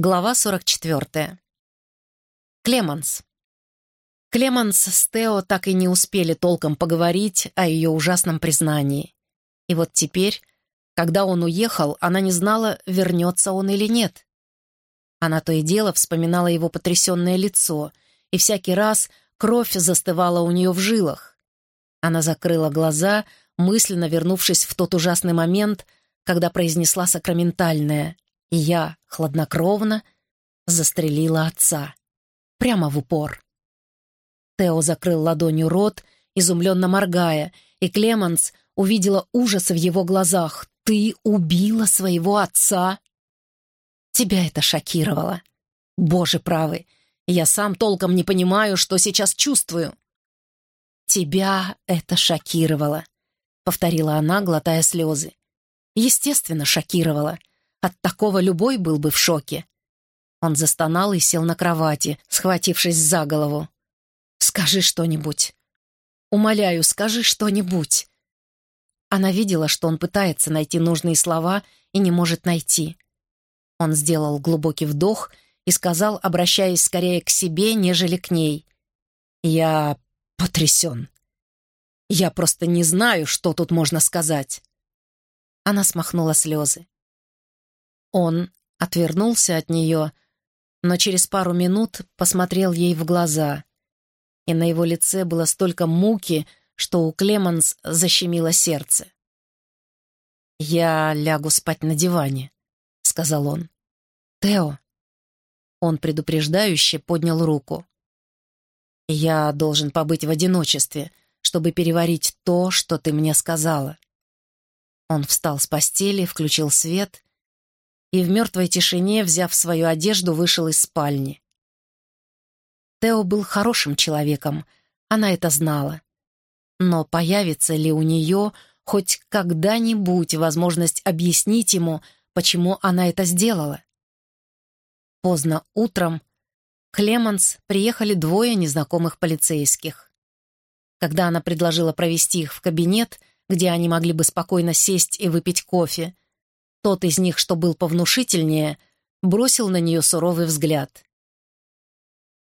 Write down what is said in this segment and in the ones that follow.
Глава 44. Клеманс. Клеманс с Тео так и не успели толком поговорить о ее ужасном признании. И вот теперь, когда он уехал, она не знала, вернется он или нет. Она то и дело вспоминала его потрясенное лицо, и всякий раз кровь застывала у нее в жилах. Она закрыла глаза, мысленно вернувшись в тот ужасный момент, когда произнесла сакраментальное — я хладнокровно застрелила отца. Прямо в упор. Тео закрыл ладонью рот, изумленно моргая, и Клеманс увидела ужас в его глазах. «Ты убила своего отца?» «Тебя это шокировало. Боже правый, я сам толком не понимаю, что сейчас чувствую». «Тебя это шокировало», — повторила она, глотая слезы. «Естественно, шокировало. От такого любой был бы в шоке. Он застонал и сел на кровати, схватившись за голову. «Скажи что-нибудь. Умоляю, скажи что-нибудь». Она видела, что он пытается найти нужные слова и не может найти. Он сделал глубокий вдох и сказал, обращаясь скорее к себе, нежели к ней. «Я потрясен. Я просто не знаю, что тут можно сказать». Она смахнула слезы. Он отвернулся от нее, но через пару минут посмотрел ей в глаза, и на его лице было столько муки, что у Клеманс защемило сердце. «Я лягу спать на диване», — сказал он. «Тео». Он предупреждающе поднял руку. «Я должен побыть в одиночестве, чтобы переварить то, что ты мне сказала». Он встал с постели, включил свет и в мертвой тишине, взяв свою одежду, вышел из спальни. Тео был хорошим человеком, она это знала. Но появится ли у нее хоть когда-нибудь возможность объяснить ему, почему она это сделала? Поздно утром Клеманс приехали двое незнакомых полицейских. Когда она предложила провести их в кабинет, где они могли бы спокойно сесть и выпить кофе, тот из них, что был повнушительнее, бросил на нее суровый взгляд.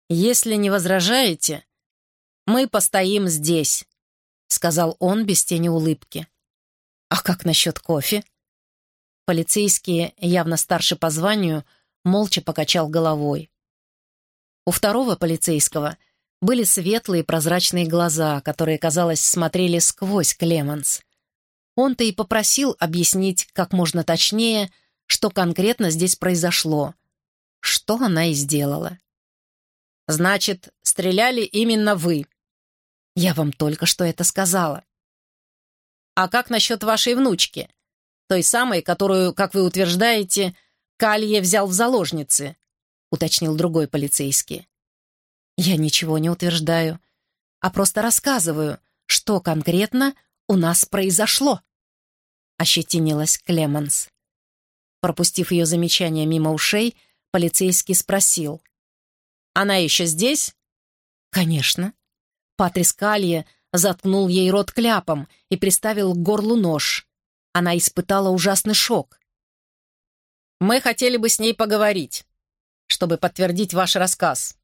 «Если не возражаете, мы постоим здесь», — сказал он без тени улыбки. «А как насчет кофе?» Полицейский, явно старше по званию, молча покачал головой. У второго полицейского были светлые прозрачные глаза, которые, казалось, смотрели сквозь Клеманс. Он-то и попросил объяснить как можно точнее, что конкретно здесь произошло. Что она и сделала. «Значит, стреляли именно вы?» «Я вам только что это сказала». «А как насчет вашей внучки? Той самой, которую, как вы утверждаете, Калье взял в заложницы?» — уточнил другой полицейский. «Я ничего не утверждаю, а просто рассказываю, что конкретно у нас произошло?» — ощетинилась Клеменс. Пропустив ее замечание мимо ушей, полицейский спросил. «Она еще здесь?» «Конечно». Патрис Калье заткнул ей рот кляпом и приставил к горлу нож. Она испытала ужасный шок. «Мы хотели бы с ней поговорить, чтобы подтвердить ваш рассказ».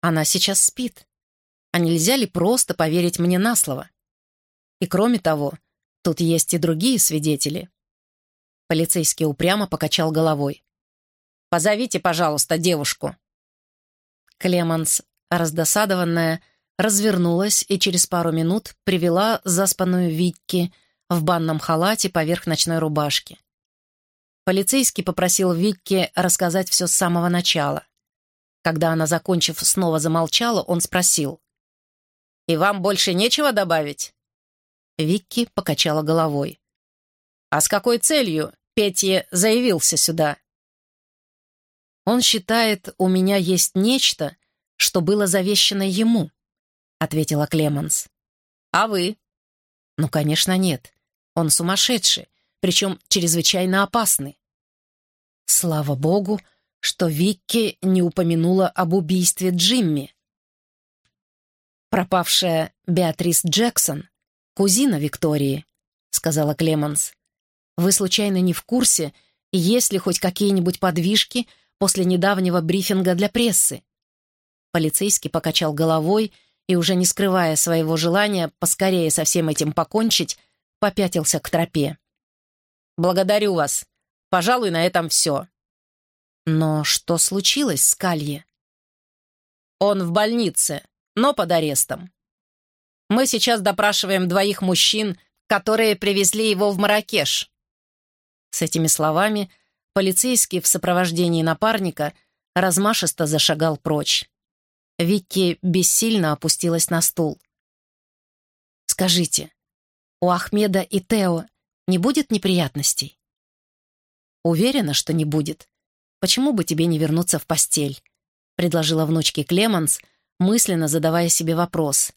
«Она сейчас спит. А нельзя ли просто поверить мне на слово?» И кроме того, тут есть и другие свидетели. Полицейский упрямо покачал головой. «Позовите, пожалуйста, девушку». Клеманс, раздосадованная, развернулась и через пару минут привела заспанную Викки в банном халате поверх ночной рубашки. Полицейский попросил Викки рассказать все с самого начала. Когда она, закончив, снова замолчала, он спросил. «И вам больше нечего добавить?» Викки покачала головой. «А с какой целью Петье заявился сюда?» «Он считает, у меня есть нечто, что было завещано ему», — ответила Клеманс. «А вы?» «Ну, конечно, нет. Он сумасшедший, причем чрезвычайно опасный». Слава богу, что Викки не упомянула об убийстве Джимми. Пропавшая Беатрис Джексон кузина Виктории», — сказала Клеманс. «Вы случайно не в курсе, есть ли хоть какие-нибудь подвижки после недавнего брифинга для прессы. Полицейский покачал головой и, уже не скрывая своего желания поскорее со всем этим покончить, попятился к тропе. «Благодарю вас. Пожалуй, на этом все». Но что случилось с Калье? «Он в больнице, но под арестом. Мы сейчас допрашиваем двоих мужчин, которые привезли его в Маракеш». С этими словами полицейский в сопровождении напарника размашисто зашагал прочь. Вики бессильно опустилась на стул. «Скажите, у Ахмеда и Тео не будет неприятностей?» «Уверена, что не будет. Почему бы тебе не вернуться в постель?» — предложила внучке Клеманс, мысленно задавая себе вопрос.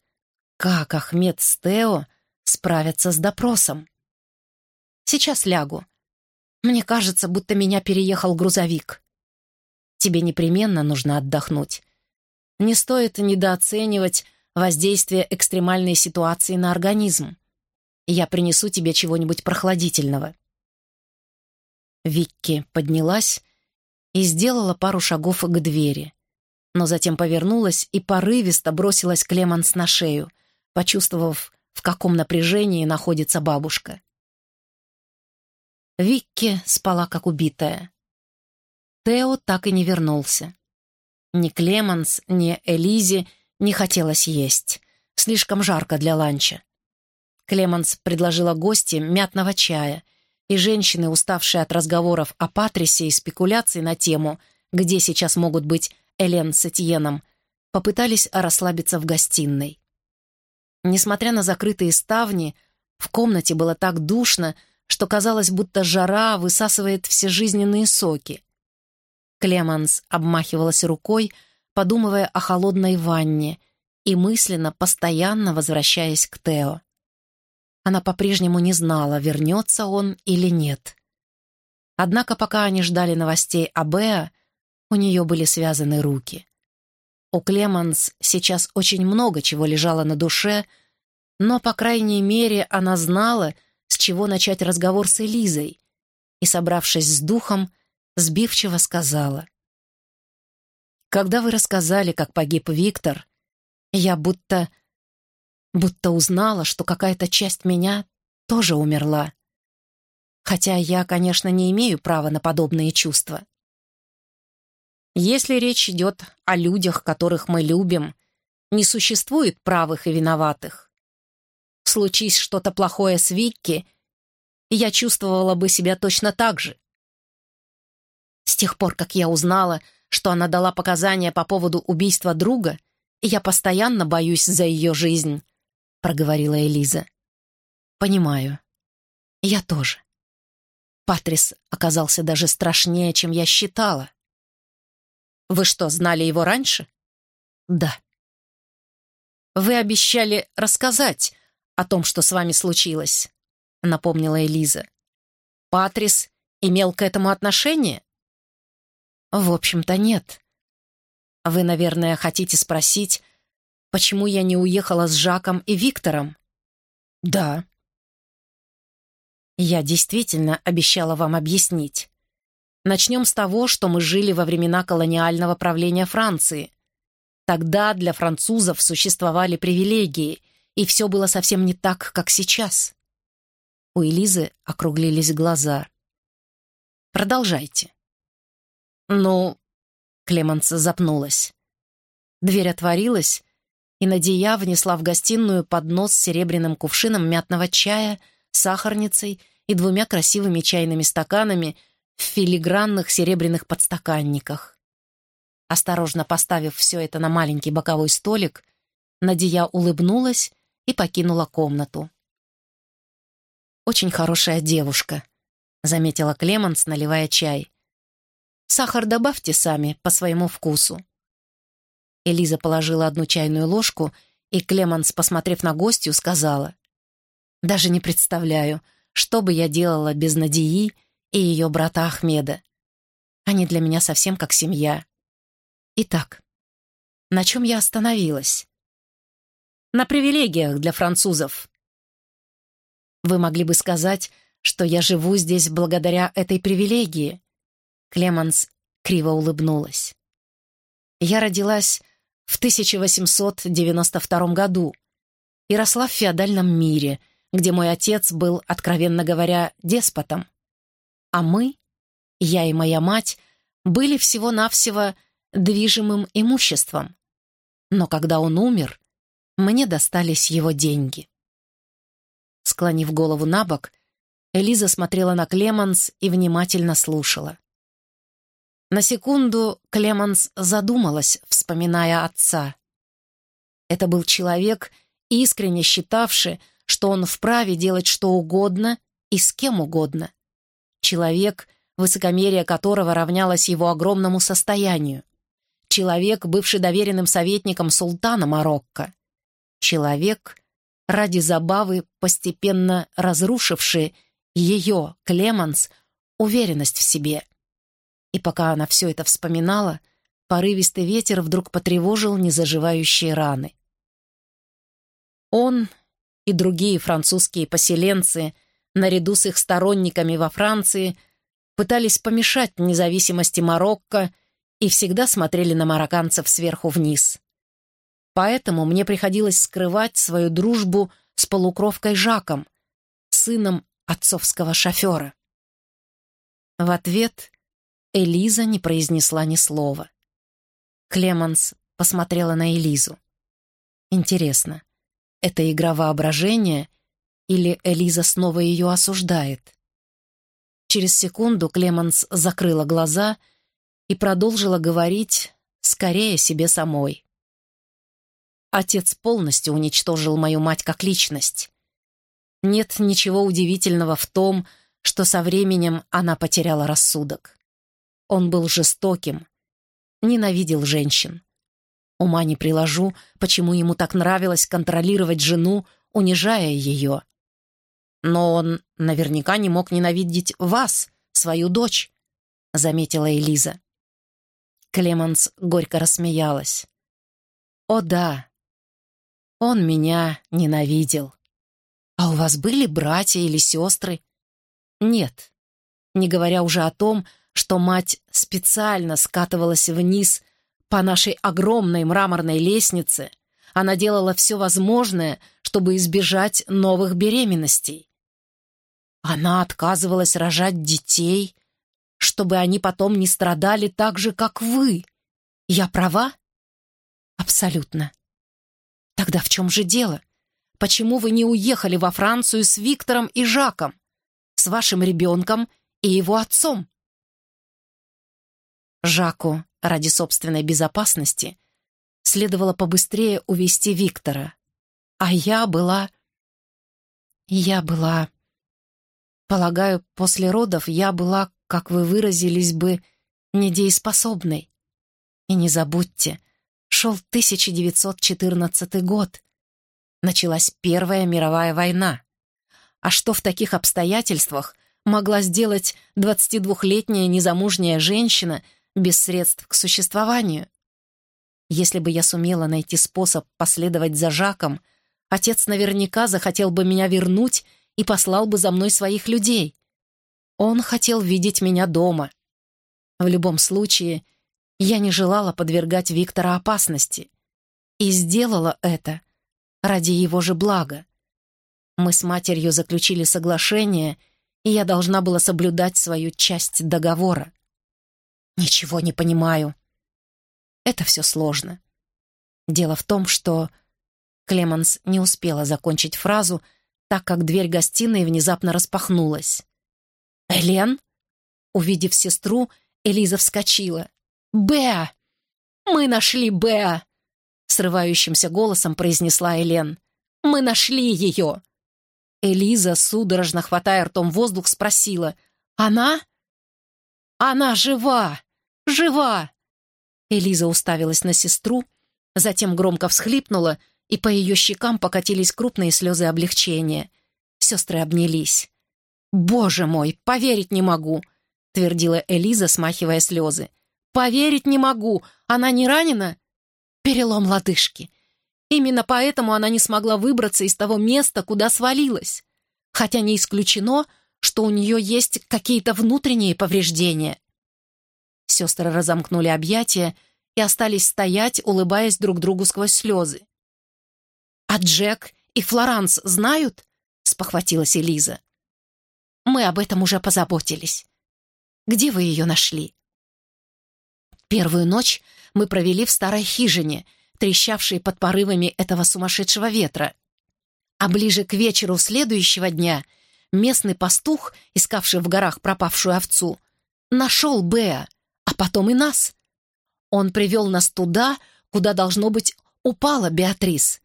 «Как Ахмед с Тео справятся с допросом?» «Сейчас лягу. Мне кажется, будто меня переехал грузовик. Тебе непременно нужно отдохнуть. Не стоит недооценивать воздействие экстремальной ситуации на организм. Я принесу тебе чего-нибудь прохладительного». Викки поднялась и сделала пару шагов к двери, но затем повернулась и порывисто бросилась Клеманс на шею, почувствовав, в каком напряжении находится бабушка. Викки спала как убитая. Тео так и не вернулся. Ни Клеманс, ни Элизе не хотелось есть. Слишком жарко для ланча. Клеманс предложила гостям мятного чая, и женщины, уставшие от разговоров о Патрисе и спекуляций на тему, где сейчас могут быть Элен с Этьеном, попытались расслабиться в гостиной. Несмотря на закрытые ставни, в комнате было так душно, что казалось, будто жара высасывает все жизненные соки. Клеманс обмахивалась рукой, подумывая о холодной ванне и мысленно, постоянно возвращаясь к Тео. Она по-прежнему не знала, вернется он или нет. Однако пока они ждали новостей о Беа, у нее были связаны руки. У Клеманс сейчас очень много чего лежало на душе, но, по крайней мере, она знала, с чего начать разговор с Элизой, и, собравшись с духом, сбивчиво сказала. «Когда вы рассказали, как погиб Виктор, я будто... будто узнала, что какая-то часть меня тоже умерла. Хотя я, конечно, не имею права на подобные чувства. Если речь идет о людях, которых мы любим, не существует правых и виноватых. Случись что-то плохое с Викки, я чувствовала бы себя точно так же. С тех пор, как я узнала, что она дала показания по поводу убийства друга, я постоянно боюсь за ее жизнь», — проговорила Элиза. «Понимаю. Я тоже. Патрис оказался даже страшнее, чем я считала». «Вы что, знали его раньше?» «Да». «Вы обещали рассказать о том, что с вами случилось», — напомнила Элиза. «Патрис имел к этому отношение?» «В общем-то, нет. Вы, наверное, хотите спросить, почему я не уехала с Жаком и Виктором?» «Да». «Я действительно обещала вам объяснить. Начнем с того, что мы жили во времена колониального правления Франции. Тогда для французов существовали привилегии, и все было совсем не так, как сейчас». У Элизы округлились глаза. «Продолжайте». «Ну...» — Клеманс запнулась. Дверь отворилась, и Надия внесла в гостиную поднос с серебряным кувшином мятного чая, сахарницей и двумя красивыми чайными стаканами в филигранных серебряных подстаканниках. Осторожно поставив все это на маленький боковой столик, Надия улыбнулась и покинула комнату. «Очень хорошая девушка», — заметила Клеманс, наливая чай. Сахар добавьте сами, по своему вкусу». Элиза положила одну чайную ложку, и Клеманс, посмотрев на гостью, сказала, «Даже не представляю, что бы я делала без Надии и ее брата Ахмеда. Они для меня совсем как семья. Итак, на чем я остановилась? На привилегиях для французов. Вы могли бы сказать, что я живу здесь благодаря этой привилегии, Клеманс криво улыбнулась. Я родилась в 1892 году и росла в феодальном мире, где мой отец был, откровенно говоря, деспотом. А мы, я и моя мать, были всего-навсего движимым имуществом. Но когда он умер, мне достались его деньги. Склонив голову на бок, Элиза смотрела на Клеманс и внимательно слушала. На секунду Клеманс задумалась, вспоминая отца. Это был человек, искренне считавший, что он вправе делать что угодно и с кем угодно. Человек, высокомерие которого равнялось его огромному состоянию. Человек, бывший доверенным советником султана Марокко. Человек, ради забавы постепенно разрушивший ее, Клеманс, уверенность в себе. И пока она все это вспоминала, порывистый ветер вдруг потревожил незаживающие раны. Он и другие французские поселенцы, наряду с их сторонниками во Франции, пытались помешать независимости Марокко и всегда смотрели на марокканцев сверху вниз. Поэтому мне приходилось скрывать свою дружбу с полукровкой Жаком, сыном отцовского шофера. В ответ Элиза не произнесла ни слова. Клеманс посмотрела на Элизу. Интересно, это игра воображения или Элиза снова ее осуждает? Через секунду Клеманс закрыла глаза и продолжила говорить скорее себе самой. Отец полностью уничтожил мою мать как личность. Нет ничего удивительного в том, что со временем она потеряла рассудок. Он был жестоким, ненавидел женщин. Ума не приложу, почему ему так нравилось контролировать жену, унижая ее. Но он наверняка не мог ненавидеть вас, свою дочь, — заметила Элиза. Клеманс горько рассмеялась. «О да, он меня ненавидел. А у вас были братья или сестры? Нет, не говоря уже о том, что мать специально скатывалась вниз по нашей огромной мраморной лестнице. Она делала все возможное, чтобы избежать новых беременностей. Она отказывалась рожать детей, чтобы они потом не страдали так же, как вы. Я права? Абсолютно. Тогда в чем же дело? Почему вы не уехали во Францию с Виктором и Жаком? С вашим ребенком и его отцом? Жаку ради собственной безопасности следовало побыстрее увести Виктора. А я была... Я была... Полагаю, после родов я была, как вы выразились бы, недееспособной. И не забудьте, шел 1914 год началась Первая мировая война. А что в таких обстоятельствах могла сделать 22-летняя незамужняя женщина без средств к существованию? Если бы я сумела найти способ последовать за Жаком, отец наверняка захотел бы меня вернуть и послал бы за мной своих людей. Он хотел видеть меня дома. В любом случае, я не желала подвергать Виктора опасности. И сделала это — ради его же блага. Мы с матерью заключили соглашение, и я должна была соблюдать свою часть договора. Ничего не понимаю. Это все сложно. Дело в том, что... Клеманс не успела закончить фразу, так как дверь гостиной внезапно распахнулась. «Элен?» Увидев сестру, Элиза вскочила. «Беа! Мы нашли Беа!» Срывающимся голосом произнесла Элен. «Мы нашли ее!» Элиза, судорожно хватая ртом воздух, спросила. «Она?» «Она жива! Жива!» Элиза уставилась на сестру, затем громко всхлипнула, и по ее щекам покатились крупные слезы облегчения. Сестры обнялись. «Боже мой, поверить не могу!» — твердила Элиза, смахивая слезы. «Поверить не могу! Она не ранена?» Перелом лодыжки. Именно поэтому она не смогла выбраться из того места, куда свалилась. Хотя не исключено, что у нее есть какие-то внутренние повреждения. Сестры разомкнули объятия и остались стоять, улыбаясь друг другу сквозь слезы. «А Джек и Флоранс знают?» — спохватилась Элиза. «Мы об этом уже позаботились. Где вы ее нашли?» Первую ночь мы провели в старой хижине, трещавшей под порывами этого сумасшедшего ветра. А ближе к вечеру следующего дня местный пастух, искавший в горах пропавшую овцу, нашел Беа, а потом и нас. Он привел нас туда, куда, должно быть, упала Беатрис.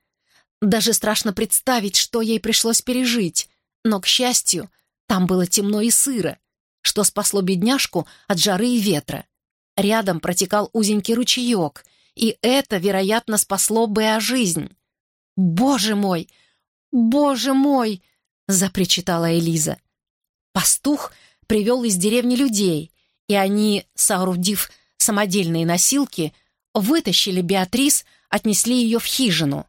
Даже страшно представить, что ей пришлось пережить, но, к счастью, там было темно и сыро, что спасло бедняжку от жары и ветра. Рядом протекал узенький ручеек, и это, вероятно, спасло Беа жизнь. «Боже мой! Боже мой!» — запричитала Элиза. Пастух привел из деревни людей, и они, соорудив самодельные носилки, вытащили Беатрис, отнесли ее в хижину.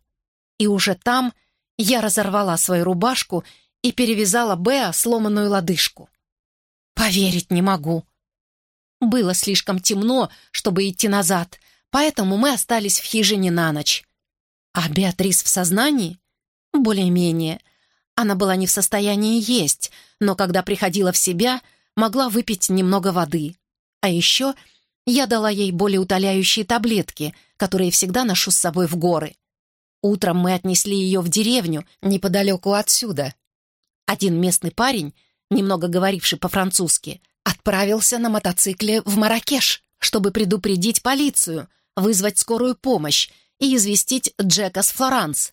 И уже там я разорвала свою рубашку и перевязала Беа сломанную лодыжку. Поверить не могу. Было слишком темно, чтобы идти назад, поэтому мы остались в хижине на ночь. А Беатрис в сознании? Более-менее. Она была не в состоянии есть, но когда приходила в себя, могла выпить немного воды. А еще я дала ей более утоляющие таблетки, которые всегда ношу с собой в горы. Утром мы отнесли ее в деревню, неподалеку отсюда. Один местный парень, немного говоривший по-французски, отправился на мотоцикле в Маракеш, чтобы предупредить полицию, вызвать скорую помощь и известить Джека с Флоранс.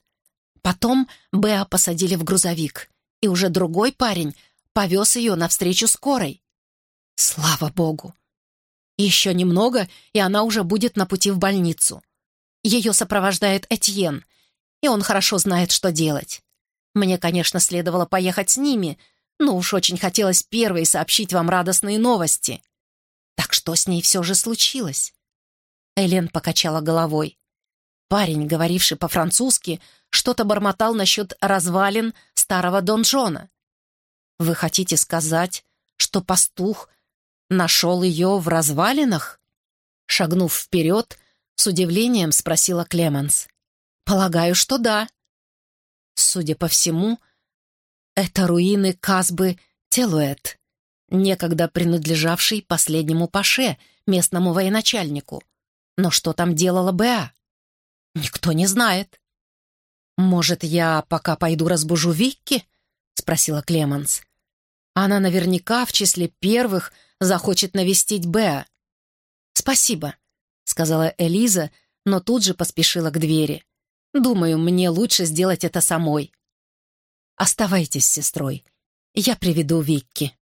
Потом Беа посадили в грузовик, и уже другой парень повез ее навстречу скорой. Слава богу! Еще немного, и она уже будет на пути в больницу. Ее сопровождает Этьен, и он хорошо знает, что делать. Мне, конечно, следовало поехать с ними, но уж очень хотелось первой сообщить вам радостные новости. Так что с ней все же случилось? Элен покачала головой. Парень, говоривший по-французски, что-то бормотал насчет развалин старого донжона. «Вы хотите сказать, что пастух нашел ее в развалинах?» Шагнув вперед, с удивлением спросила Клеменс. «Полагаю, что да». Судя по всему, это руины Казбы Телуэт, некогда принадлежавшей последнему паше, местному военачальнику. Но что там делала Беа? Никто не знает. «Может, я пока пойду разбужу Викки?» — спросила Клеменс. «Она наверняка в числе первых захочет навестить Беа». «Спасибо», — сказала Элиза, но тут же поспешила к двери. «Думаю, мне лучше сделать это самой». «Оставайтесь с сестрой. Я приведу Викки».